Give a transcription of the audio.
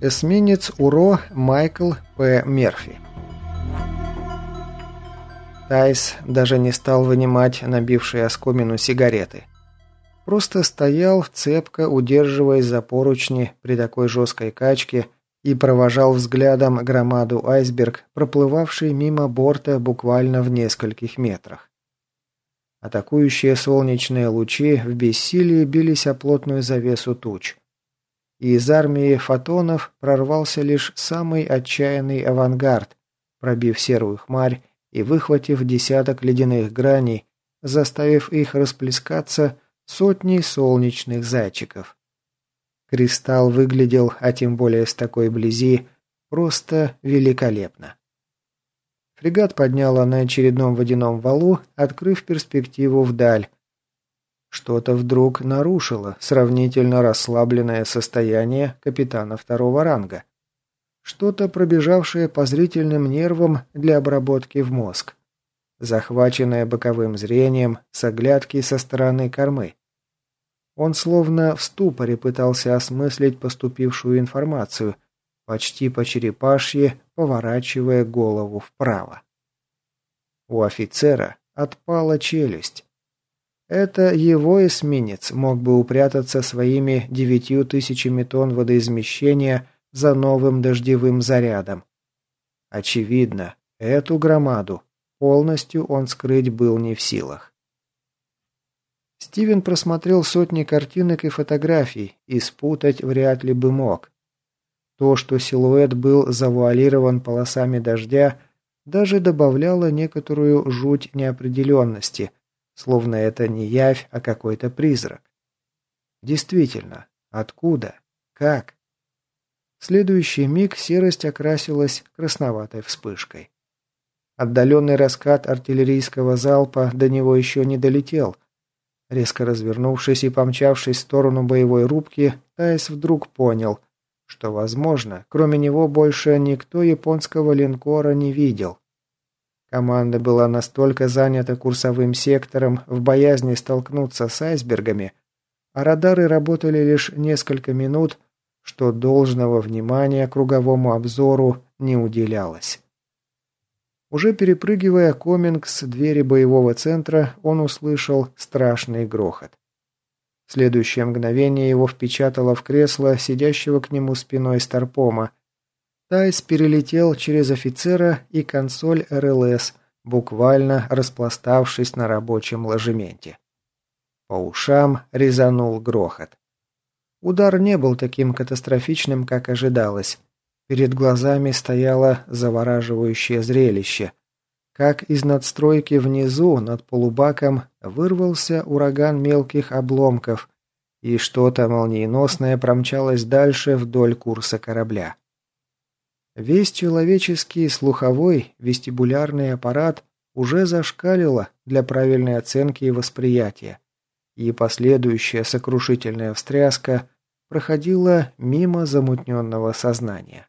Эсминец УРО Майкл П. Мерфи. Тайс даже не стал вынимать набившие оскомину сигареты. Просто стоял, цепко удерживаясь за поручни при такой жесткой качке и провожал взглядом громаду айсберг, проплывавший мимо борта буквально в нескольких метрах. Атакующие солнечные лучи в бессилии бились о плотную завесу туч и из армии фотонов прорвался лишь самый отчаянный авангард, пробив серую хмарь и выхватив десяток ледяных граней, заставив их расплескаться сотней солнечных зайчиков. Кристалл выглядел, а тем более с такой близи, просто великолепно. Фрегат подняла на очередном водяном валу, открыв перспективу вдаль, что-то вдруг нарушило сравнительно расслабленное состояние капитана второго ранга. Что-то пробежавшее по зрительным нервам для обработки в мозг. Захваченное боковым зрением с оглядки со стороны кормы. Он словно в ступоре пытался осмыслить поступившую информацию, почти по черепашье поворачивая голову вправо. У офицера отпала челюсть. Это его эсминец мог бы упрятаться своими девятью тысячами тонн водоизмещения за новым дождевым зарядом. Очевидно, эту громаду полностью он скрыть был не в силах. Стивен просмотрел сотни картинок и фотографий, и спутать вряд ли бы мог. То, что силуэт был завуалирован полосами дождя, даже добавляло некоторую жуть неопределенности – Словно это не явь, а какой-то призрак. Действительно, откуда? Как? В следующий миг серость окрасилась красноватой вспышкой. Отдаленный раскат артиллерийского залпа до него еще не долетел. Резко развернувшись и помчавшись в сторону боевой рубки, Тайс вдруг понял, что, возможно, кроме него больше никто японского линкора не видел. Команда была настолько занята курсовым сектором в боязни столкнуться с айсбергами, а радары работали лишь несколько минут, что должного внимания круговому обзору не уделялось. Уже перепрыгивая коминг с двери боевого центра, он услышал страшный грохот. В следующее мгновение его впечатало в кресло сидящего к нему спиной Старпома, Тайс перелетел через офицера и консоль РЛС, буквально распластавшись на рабочем ложементе. По ушам резанул грохот. Удар не был таким катастрофичным, как ожидалось. Перед глазами стояло завораживающее зрелище. Как из надстройки внизу, над полубаком, вырвался ураган мелких обломков, и что-то молниеносное промчалось дальше вдоль курса корабля. Весь человеческий слуховой вестибулярный аппарат уже зашкалило для правильной оценки и восприятия, и последующая сокрушительная встряска проходила мимо замутненного сознания.